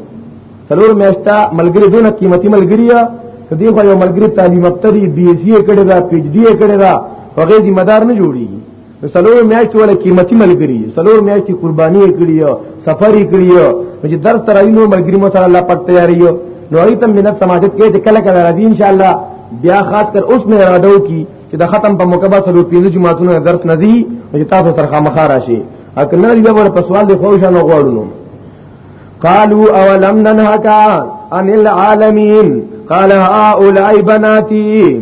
B: څلور میاشتا ملګری دونه قیمتي ملګری یا کدی خو یو ملګری تعلیم افتری بی ایس ای کړي دا پی ایچ ډی کړي دا هغه ذمہ دار نه جوړیږي نو سلور میاشتې ولا قیمتي ملګری سلور میاشتې قرباني کړی یو سفر کړی یو چې درس ترای نو ملګری مو سره الله پاک تیاری یو نو ایتم منت سماجت کې کله کله راځي ان شاء الله بیا خاص کر اوس مې اراده وکي چې د ختم په موقع به سلور پینځه جمعهتونو درس نه دی چې تاسو سره خامخا راشي اکه نه دی ور په سوال دی خو شنو غوړو قالوا اولم ننهك عن العالمين قال هؤلاء بناتي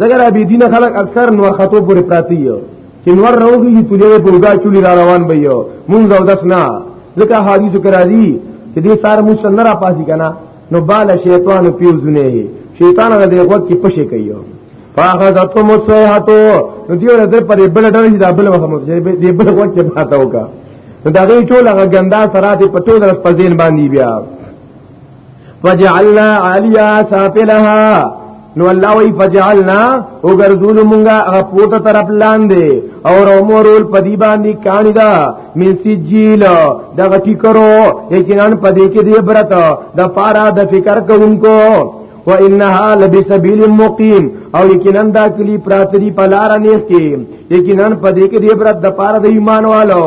B: زګر ابي دین خلک اکثر نور خطو پورې پراتی یو چې نور روغي چې دې په وګا چولي را روان به یو مونږ او داس نه ځکه حدیث کرا دي چې دې سار مو سن را پاسي کنه نو بال شیطان پیوزونه شیطان را دې وخت کې پښې کوي فاخذت مصيحتو نو دیو نه در پر بل ډول چې دا بل وخت مو دې بل وخت کې پاتاو کا دا دوی ټول هغه ګندا سره په ټول رس په ځین باندې بیا فجعلنا علیا سافلها نو الله وی فجعلنا وګرځول مونږه هغه پورته طرف لاندې او رومورول پدی باندې کانی دا من سجیل دغه ټیکرو یقینا پدې کې دی برت د فارا د فکر کوونکو و انها لبسبیل مقیم او یقینا دا کلی پراتری پلار نه کې یقینا پدې کې دی برت د پاره د ایمان والو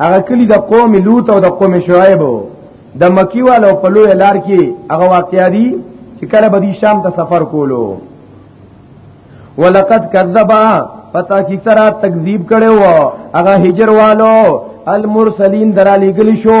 B: هغه کلی د قوم لوط او د قوم شعیب د مکی والو په لوی لار کې هغه واقعیا دي چې کله به دي شام ته سفر کولو ولقد کذبا پتا کی سره تکذیب کړو هغه هجر والو المرسلین درالی گلی شو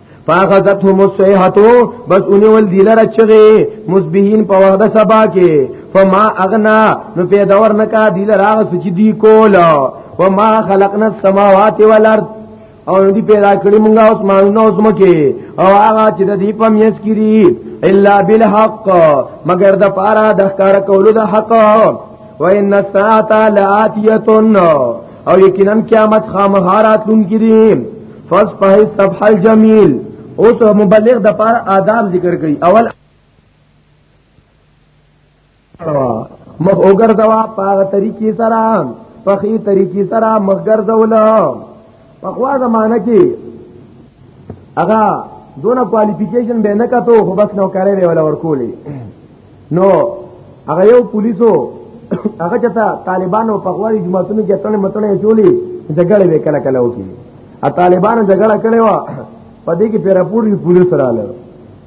B: فاخذتهم الصيحه بس اونې ول دی لره چغه مصبحين په وخت سبا کې فما اغنا نو په دور نکا دی لره هغه سچ دی کول وما خلقنا السماوات والارض او دې پیدا کړی مونږه اوس مانو اوس مکه او هغه چې د دې په میس کړي الا بالحق مگر د پارا د ښکار کولو د حق وان الساعه لاتیه او یقینا قیامت خامهارات لون کړي فص په صبح الجمیل اوس مبلغ د پاره آداب ذکر کړي اول مخ وګرځوا په طریقې سره په خي طریقې سره مخ ګرځولا په خوا زمانہ کې هغه دونه کوالیفیکیشن به نه کتو خو بس نو کرے ولا ورکولې نو هغه یو پولیسو هغه چتا طالبانو په غوړي جماعتونو کې تنه متنه چولی جګړه وکړه کله وکړي ا طالبانو جګړه کړې و په دې کې پیراپور یو پولیس رااله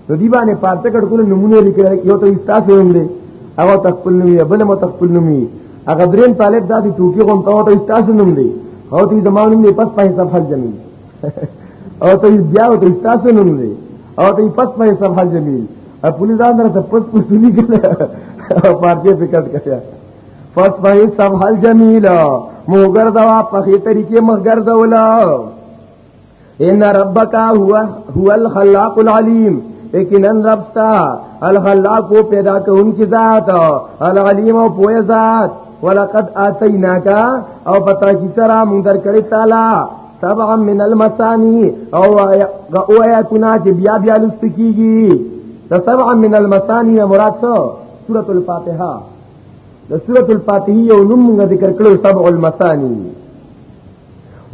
B: نو دی باندې پارته کډ کول نمونه لیکل یو ته استاسو هم دی هغه تخپل نومي بل مو تخپل نومي هغه درین طالب داسې ټوکی غون ته ته استاسو نوم دی او ته زمانو نوم دی پس په حساب حل جمیل او ته بیا ته استاسو نوم دی او ته پس په حساب حل جمیل ا پولیس ځان درته پس پښتوني کړه پارتي په کټ کړه پس په سم حال جمیل موګر دا په هي طریقې مګر دا ولا ان ربک هو هو الخلاق العلیم یقینا رب تا الخلاق کو پیدا کونکي ذات العلیم او پوهه ذات ولقد اتیناک او پتا کی سره مونږ درکړی تعالی سبعا من المثانی او او آیاتنا چې بیا بیا لست کیږي د سبعا من المثانی مراد څه سورۃ الفاتحه د سورۃ الفاتحه یو نوم ذکر کړو سبع المثانی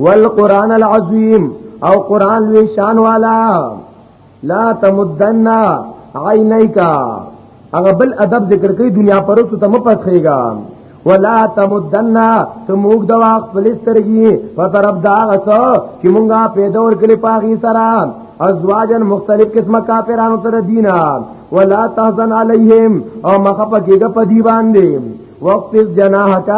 B: والقران العظیم او قران لوی شان والا لا تمدنا عینیکا هغه بل ادب ذکر کوي دنیا پرستو ته مپخېګا ولا تمدنا تموګ دوا خپل سترګي په طرف دا غسو چې مونږه پیدا ور کړی پاغي سره ازواجن مختلف قسمه کافرانو تر دینا ولا تحزن علیہم او مخه پکېګه په دی باندې وقت جناحك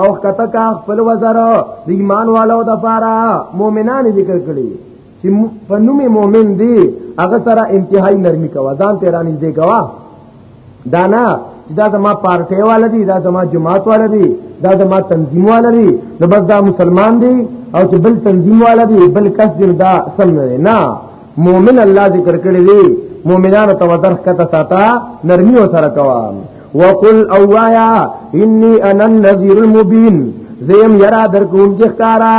B: او کتکا خپل وزر د ایمان والو د پاره مؤمنان ذکر کړي چې په نوم مؤمن دی هغه سره انتهایی نرمي کوه ځان ته راني دی کوه دا نه دا زما پارټي والا دي دا زما جماعت والا دي دا زما تنظیم والا دي نو بس دا مسلمان دي او چې بل تنظیم والا دي بل کس دي دا سم نه نه مؤمن الله ذکر کړی دی مؤمنانو ته ودرخ کته ساته نرمي وسره کوه وقل اوایا انی انا النذیر المبین زیم یرا درکون کې ښکارا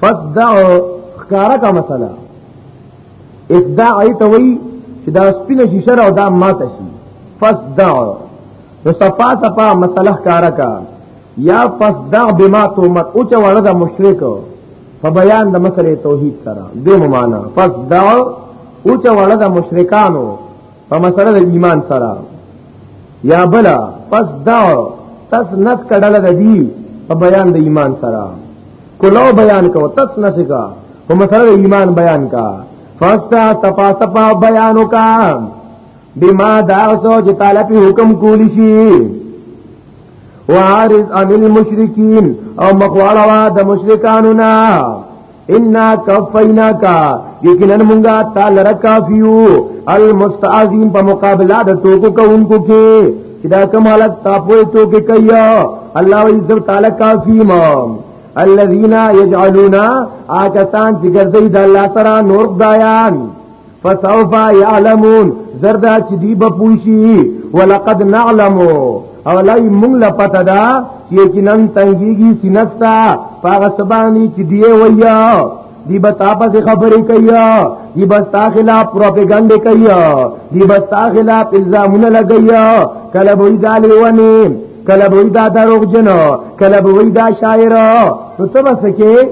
B: فدع خکارا کا مسئلہ اس دا آئی توئی چې دا سپین شیشه او دا ماته شي فصدع نو صفا صفا مسلح کارا کا یا فصدع بما تومت او چې وړه د مشرک په بیان د مسلې توحید سره د ممانه فصدع او چې وړه د مشرکانو په مسله د ایمان سره یا بلا پس دا تس نس کډل د دی په بیان د ایمان سره کلو بیان کو تس نس کا په مسله د ایمان بیان کا فاستا تپا تپا بیانو کا بما دا سو چې تعالی په حکم کولی شي وعارض عن المشرکین او مخواړه د مشرکانو نه ان کفیناک یقینا مونږه تعالی رکافیو المستعذین په مقابله د ټوکو کوونکو کې چې دا کوم حالت تاسو ټوکې کوي الله وی ذو تعالی کافی ما الذين يجعلون آکسان چې ګرځي د الله سره نور دایان فسوفا يعلمون زردا چې دی به پوښي ولقد نعلم او لای مونږ لا پته دا چې یقینا تنګيږي سینستا پاغه سبانی چې دی ویا دی به تاسو خبرې کوي دی به تاسو خلاف پروپاګاندا کوي دی به تاسو خلاف الزامونه لګي کله به دالي ونی کله به دا دروغ جن کله به دا شاعر نو تبسکه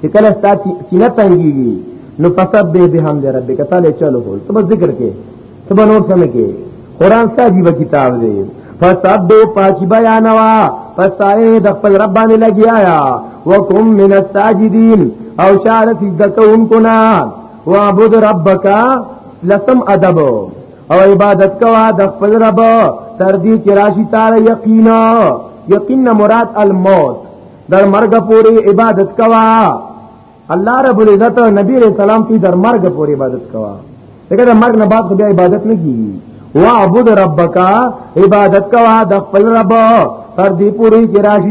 B: چې کله ستاسو سینه تنګيږي نو پسب به به هم رب کتاله چلو کول ته بس ذکر کې ته به نور سم کې قران ساجي و کتاب دی فسب به پاکي بیانوا فسای د خپل رب باندې لګیایا وکم من الساجدين او شار سجده کوونکو نه وعبد ربک لسم ادب او عبادت کوا د خپل رب تر دې چې راشي تعالی یقینا یقینا مراد الموت در مرګ پوری عبادت کوا الله رب العزت نبی علیہ السلام تی در مرګ پوری عبادت کوا دغه د مرګ نه بعد خو بیا عبادت نه کیږي واعبد ربک عبادت کوا د خپل رب تر دې پوری چې راشي